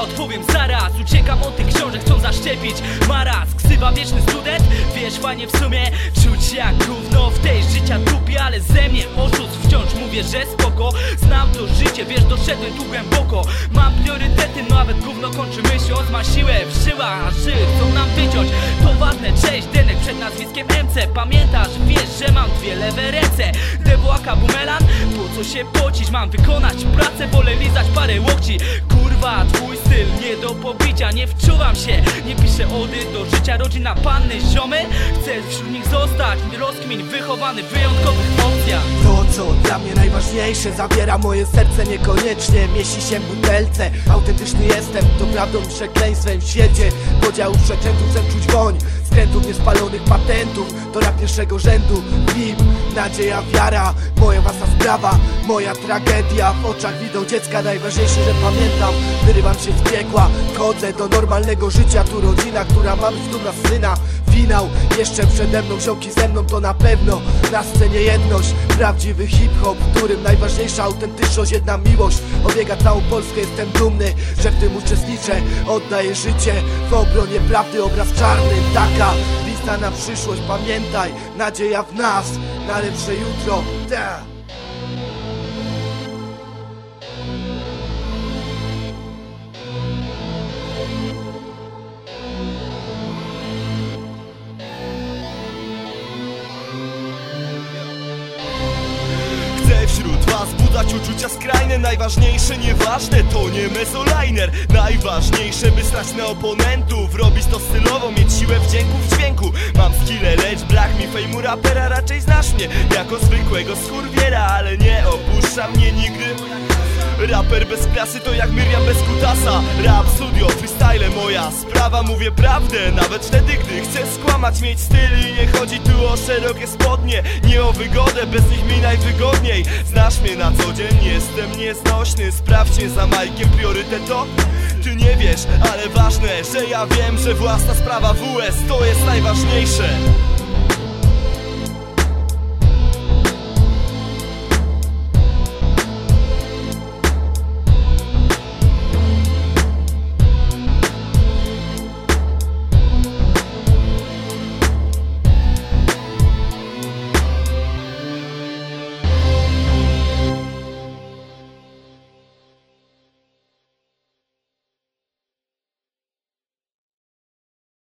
odpowiem zaraz Uciekam od tych książek, chcą zaszczepić Maraz, ksywa wieczny student? Wiesz, fajnie w sumie Czuć jak gówno. W tej życia dupie Ale ze mnie oszust wciąż. Mówię, że spoko Znam to życie, wiesz, doszedłem tu głęboko. Mam priorytety, no nawet gówno kończy myśląc Ma siłę w żyłach, a chcą nam wyciąć. To ważne, cześć, Denek przed nazwiskiem MC Pamiętasz, wiesz, że mam dwie lewe ręce. Dewłaka bumelan, po co się pocić Mam wykonać pracę, wolę lizać parę łokci. Kurwa, twój styl nie do pobicia Nie wczuwam się, nie piszę ody do życia Rodzina, panny, ziomy. Chcę wśród nich zostać, rozkmin Wychowany w wyjątkowych opcjach. To co dla mnie najważniejsze Zabiera moje serce niekoniecznie. Mieści się w butelce Autentyczny jestem, to prawdą przekleństwem w świecie. Podziałów przekrętów chcę czuć woń Skrętów niespalonych patentów. To rap pierwszego rzędu Bim, nadzieja, wiara. Moja własna sprawa, moja tragedia. W oczach widzą dziecka najważniejsze, że pamiętam. Wyrywam się z piekła Chodzę do normalnego życia. Tu rodzina, która ma być dumna syna Finał, jeszcze przede mną Ziomki ze mną to na pewno Na scenie jedność, prawdziwy hip-hop którym najważniejsza autentyczność Jedna miłość, obiega całą Polskę Jestem dumny, że w tym uczestniczę. Oddaję życie w obronie prawdy Obraz czarny, taka lista na przyszłość Pamiętaj, nadzieja w nas. Na lepsze jutro. Wśród was budzać uczucia skrajne Najważniejsze, nieważne, to nie mezoliner. Najważniejsze, by stać na oponentów Robić to stylowo, mieć siłę wdzięku w dźwięku. Mam skille, lecz brak mi fejmu rapera Raczej znasz mnie jako zwykłego skurwiera Ale nie opuszcza mnie nigdy Raper bez klasy to jak Miriam bez kutasa. Rap, studio, freestyle moja sprawa. Mówię prawdę, nawet wtedy gdy chcę skłamać Mieć styl i nie chodzi tu o szerokie spodnie. Nie o wygodę, bez nich mi najwygodniej. Znasz mnie na co dzień, jestem nieznośny. Sprawdźcie za Majkiem priorytet to Ty nie wiesz, ale ważne, że ja wiem, że własna sprawa WS to jest najważniejsze